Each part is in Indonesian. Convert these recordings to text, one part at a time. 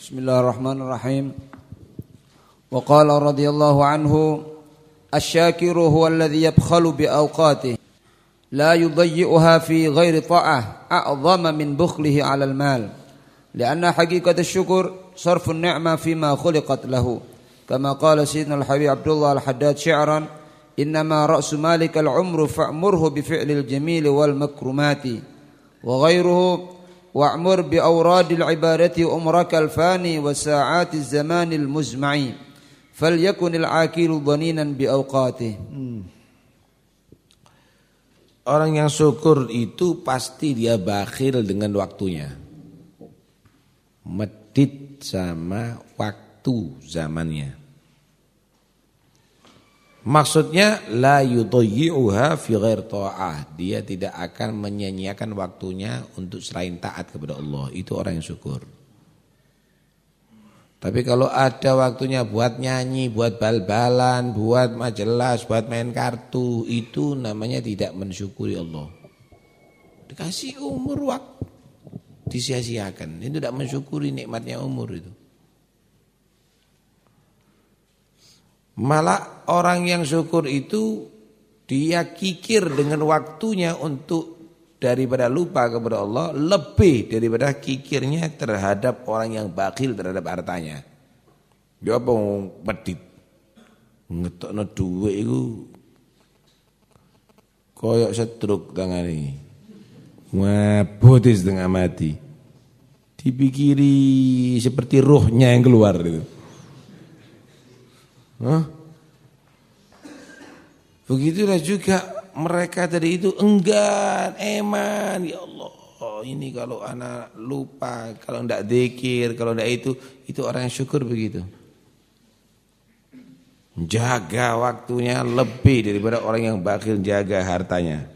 بسم الله الرحمن الرحيم وقال رضي الله عنه الشاكر هو الذي يبخل بأوقاته لا يضيئها في غير طاعة أعظم من بخله على المال لأن حقيقة الشكر صرف النعمة فيما خلقت له كما قال سيدنا الحبيب عبد الله الحداد شعرا إنما رأس مالك العمر فأمره بفعل الجميل والمكرمات وغيره wa'mur bi awradil ibadati umraka al-fani wa sa'ati zamanil muzma'i falyakunil akilu dhaninan bi awqatih. Hmm. Orang yang syukur itu pasti dia bakhil dengan waktunya. Medit sama waktu zamannya. Maksudnya la yudayyi'uha fi ghair ta'ah. Dia tidak akan menyanyiakan waktunya untuk selain taat kepada Allah. Itu orang yang syukur. Tapi kalau ada waktunya buat nyanyi, buat bal-balan, buat majelas, buat main kartu, itu namanya tidak mensyukuri Allah. Dikasih umur waktu disia-siakan. Itu tidak mensyukuri nikmatnya umur itu. Malah orang yang syukur itu dia kikir dengan waktunya untuk daripada lupa kepada Allah lebih daripada kikirnya terhadap orang yang bakil terhadap hartanya. Dia apa pedit. Ngetokno dhuwit iku koyok setruk tangane. Mabut setengah mati. Dipikiri seperti rohnya yang keluar itu. Begitulah juga mereka tadi itu enggan, eman, ya Allah. Ini kalau anak lupa, kalau tidak zikir, kalau tidak itu, itu orang yang syukur begitu. Jaga waktunya lebih daripada orang yang bakil jaga hartanya.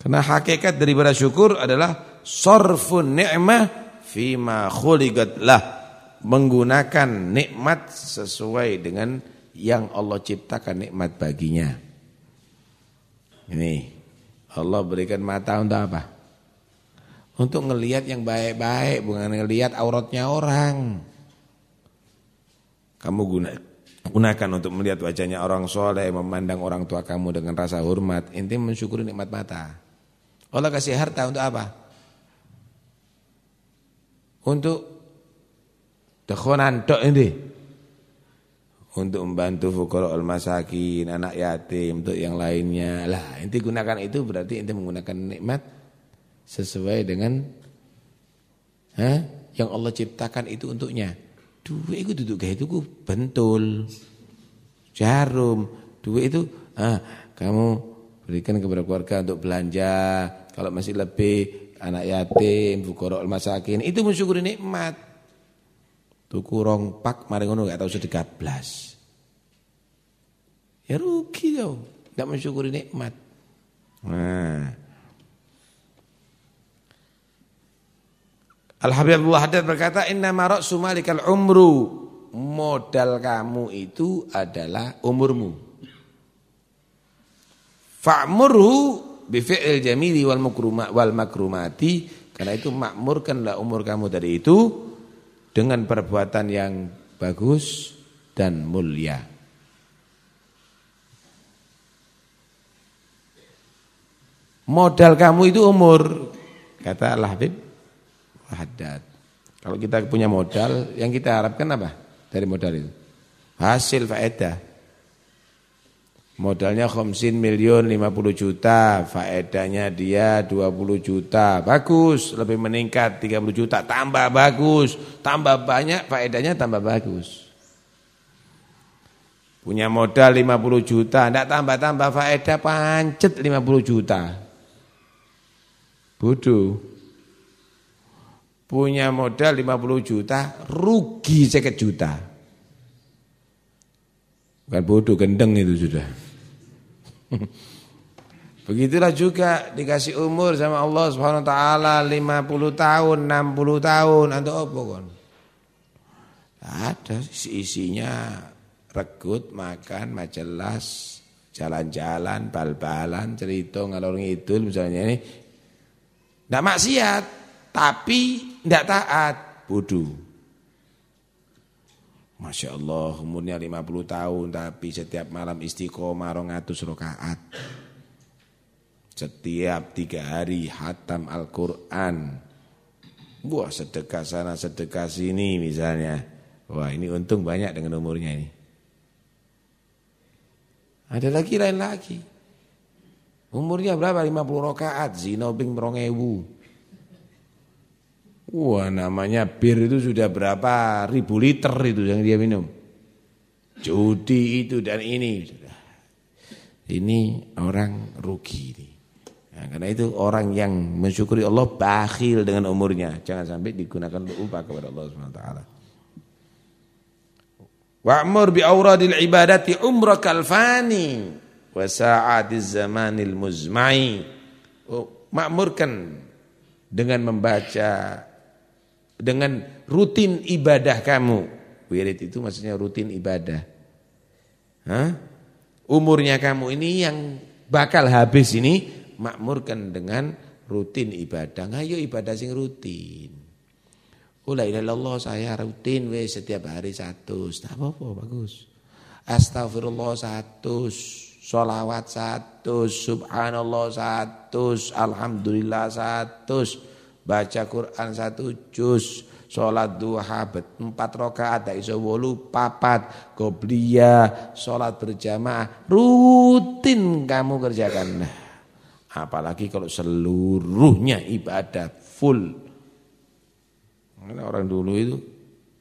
Karena hakikat daripada syukur adalah sorfun ni'mah fima khuliqat lah menggunakan nikmat sesuai dengan yang Allah ciptakan nikmat baginya. Ini Allah berikan mata untuk apa? Untuk ngelihat yang baik-baik, bukan ngelihat auratnya orang. Kamu guna, gunakan untuk melihat wajahnya orang soleh, memandang orang tua kamu dengan rasa hormat. Inti mensyukuri nikmat mata. Allah kasih harta untuk apa? Untuk Dekhonan tok ini untuk membantu fukara al-masakin, anak yatim, untuk yang lainnya. Lah, inti gunakan itu berarti inti menggunakan nikmat sesuai dengan ha, yang Allah ciptakan itu untuknya. Duit itu duduk kayak itu bentul. Jarum, duit itu ah, kamu berikan kepada keluarga untuk belanja. Kalau masih lebih anak yatim, fukara al-masakin, itu mensyukuri nikmat. Tuku rong pak mari ngono gak tau sedekah blas. Ya rugi kau, enggak mensyukuri nikmat. Nah. Al-Habib Abdullah Haddad berkata inna marok sumalikal umru modal kamu itu adalah umurmu. Fa'murhu bifi'il jamili wal makrumati wal makrumati karena itu makmurkanlah umur kamu dari itu dengan perbuatan yang bagus dan mulia. Modal kamu itu umur, kata Al-Habib Haddad. Kalau kita punya modal, yang kita harapkan apa dari modal itu? Hasil faedah. Modalnya khamsin miliun 50 juta, faedahnya dia 20 juta. Bagus, lebih meningkat 30 juta, tambah bagus. Tambah banyak, faedahnya tambah bagus. Punya modal 50 juta, tidak tambah-tambah faedah pancet 50 juta. Bodoh. Punya modal 50 juta, rugi 50 juta. Bukan bodoh, gendeng itu sudah. Begitulah juga dikasih umur sama Allah Subhanahu wa taala 50 tahun, 60 tahun atau apa kon? Ada isinya regut, makan, majelas, jalan-jalan, bal-balan, cerita ngalor ngidul misalnya ini. Enggak maksiat, tapi enggak taat. bodoh. Masya Allah umurnya 50 tahun tapi setiap malam istiqomah rongatus rokaat. Setiap tiga hari hatam Al-Quran. Wah sedekah sana sedekah sini misalnya. Wah ini untung banyak dengan umurnya ini. Ada lagi lain lagi. Umurnya berapa? 50 rokaat. Zino bing merongewu. Wah namanya bir itu sudah berapa ribu liter itu yang dia minum. Judi itu dan ini. Ini orang rugi ini. Nah, karena itu orang yang mensyukuri Allah bakhil dengan umurnya. Jangan sampai digunakan upah kepada Allah SWT. Wa'mur bi auradil ibadati umrakal fani wa sa'atiz zamanil muzmai. Oh, makmurkan dengan membaca dengan rutin ibadah kamu. Wirid itu maksudnya rutin ibadah. Hah? Umurnya kamu ini yang bakal habis ini makmurkan dengan rutin ibadah. Ayo ibadah sing rutin. Oh la Allah saya rutin we setiap hari satu. Tak apa-apa bagus. Astagfirullah satu, solawat satu, subhanallah satu, alhamdulillah satu, baca Quran satu juz, sholat duha empat rakaat, tak iso wolu papat, gobliyah, sholat berjamaah, rutin kamu kerjakan. Apalagi kalau seluruhnya ibadah full. Orang dulu itu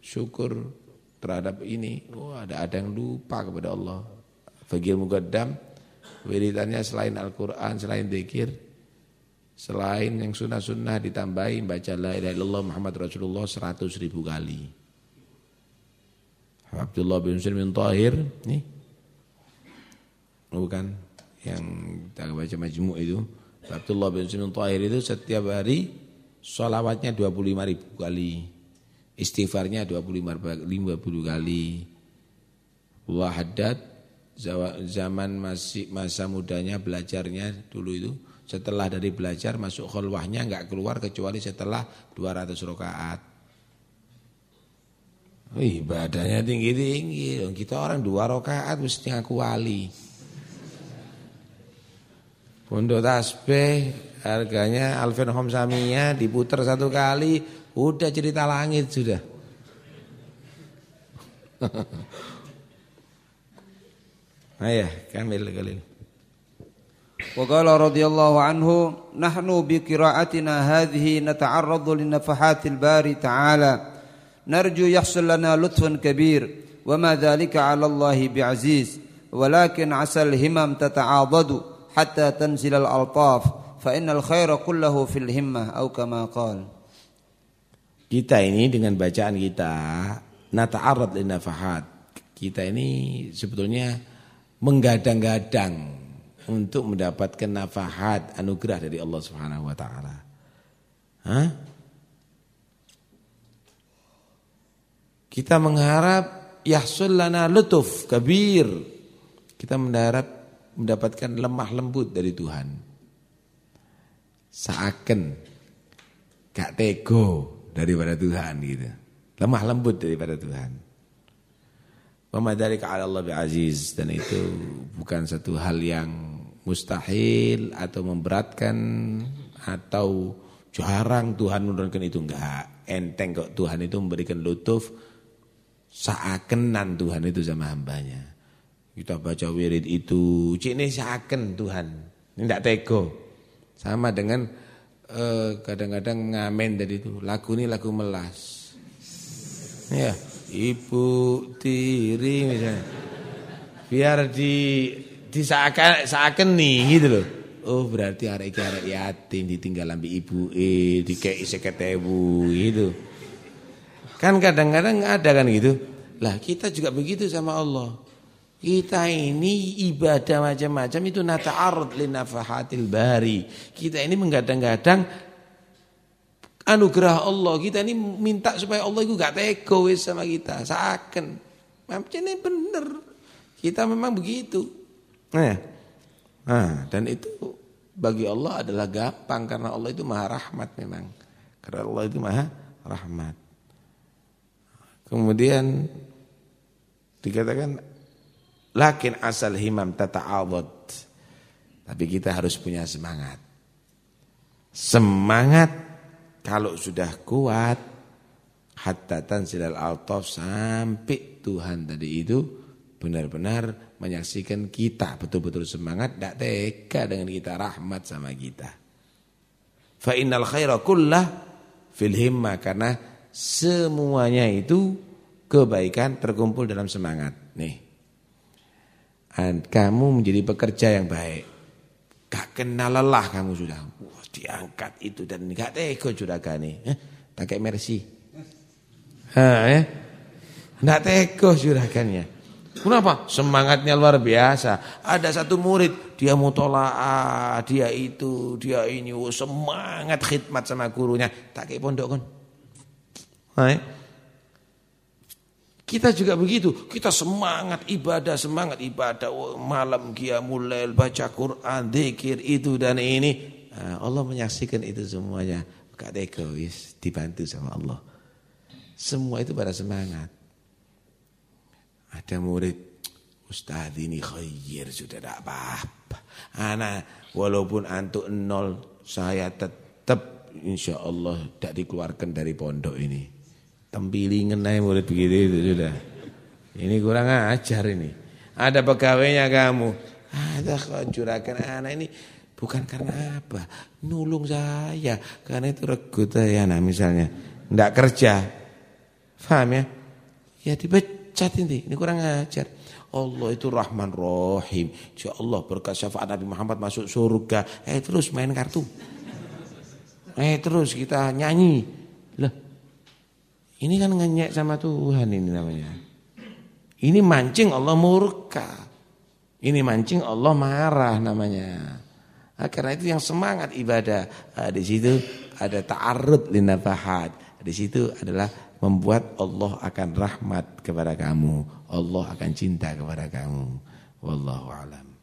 syukur terhadap ini. Oh, ada ada yang lupa kepada Allah. Fagil mugaddam wiridannya selain Al-Qur'an, selain zikir, selain yang sunnah-sunnah ditambahin baca la ilaha illallah Muhammad Rasulullah 100 ribu kali. Abdullah bin Muslim bin Tahir nih. Bukan yang kita baca majmu' itu Abdullah bin Sunan Tahir itu setiap hari sholawatnya 25 ribu kali istighfarnya 25 50 kali haddad zaman masih masa mudanya belajarnya dulu itu setelah dari belajar masuk khulwahnya enggak keluar kecuali setelah 200 rakaat ibadahnya tinggi-tinggi kita orang dua rakaat mesti ngaku wali Pondok tasbih harganya Alvin Homsaminya diputar satu kali udah cerita langit sudah. Ayah, kamil kali. وقال رضي الله عنه نحن بقراءتنا هذه نتعرض لنفحات الباري تعالى نرجو يحصل لنا لطف كبير وما ذلك على الله بعزيز ولكن عسى الهمم تتعاضد hatta tanzilal altaf fa innal khaira kullahu fil himmah au kama qal kita ini dengan bacaan kita nata'arrad linafahat kita ini sebetulnya menggadang-gadang untuk mendapatkan nafahat anugerah dari Allah Subhanahu wa taala. Hah? Kita mengharap yahsul lana lutuf kabir. Kita mengharap mendapatkan lemah lembut dari Tuhan. Seakan gak tego daripada Tuhan gitu. Lemah lembut daripada Tuhan. Pemadari ala Allah aziz dan itu bukan satu hal yang mustahil atau memberatkan atau jarang Tuhan menurunkan itu enggak. Enteng kok Tuhan itu memberikan lutuf seakenan Tuhan itu sama hambanya. Kita baca wirid itu, cik ini seakan Tuhan. Ini tidak teko. Sama dengan eh, kadang-kadang uh, ngamen dari itu. Lagu ini lagu melas. Ya, ibu tiri misalnya. Biar di diseakan seakan nih gitu loh. Oh berarti hari ini hari yatim ditinggal ambil ibu eh dikei seketewu gitu. Kan kadang-kadang ada kan gitu. Lah kita juga begitu sama Allah. Kita ini ibadah macam-macam itu nata'arud linafahatil bari. Kita ini menggadang-gadang anugerah Allah. Kita ini minta supaya Allah itu gak egois sama kita. Seakan. Macam ini benar. Kita memang begitu. Nah, dan itu bagi Allah adalah gampang karena Allah itu maha rahmat memang. Karena Allah itu maha rahmat. Kemudian dikatakan lakin asal himam tata'awad. Tapi kita harus punya semangat. Semangat kalau sudah kuat hatta tansilal altaf sampai Tuhan tadi itu benar-benar menyaksikan kita betul-betul semangat tidak tega dengan kita rahmat sama kita. Fa innal khaira kullah fil himma karena semuanya itu kebaikan terkumpul dalam semangat. Nih. Kamu menjadi pekerja yang baik. Gak kenal lelah kamu sudah. Wah, diangkat itu dan gak tega juragane. Eh, pakai mercy. Ha, eh. Gak tega juragannya. Kenapa? Semangatnya luar biasa. Ada satu murid, dia mutolaah, dia itu, dia ini, oh, semangat khidmat sama gurunya. Tak kayak pondok kan. Hai. Kita juga begitu, kita semangat ibadah, semangat ibadah, oh, malam mulai baca Quran, zikir itu dan ini. Nah, Allah menyaksikan itu semuanya. Kak egois, dibantu sama Allah. Semua itu pada semangat. Ada murid, Ustaz ini khair, sudah tidak apa-apa. Anak, walaupun antuk nol, saya tetap insya Allah tidak dikeluarkan dari pondok ini. Tempilingan aja murid begitu itu sudah. Ini kurang ajar ini. Ada pegawainya kamu. Ada kau curahkan anak ini bukan karena apa? Nulung saya karena itu regut ya nah misalnya. Tidak kerja. Paham ya? Ya dipecat ini. Ini kurang ajar. Allah itu Rahman Rahim. Insya Allah berkat syafaat Nabi Muhammad masuk surga. Eh terus main kartu. Eh terus kita nyanyi. Lah ini kan ngenyek sama Tuhan ini namanya. Ini mancing Allah murka. Ini mancing Allah marah namanya. Nah, karena itu yang semangat ibadah. Nah, di situ ada ta'arud linafahat. Di situ adalah membuat Allah akan rahmat kepada kamu. Allah akan cinta kepada kamu. Wallahu alam.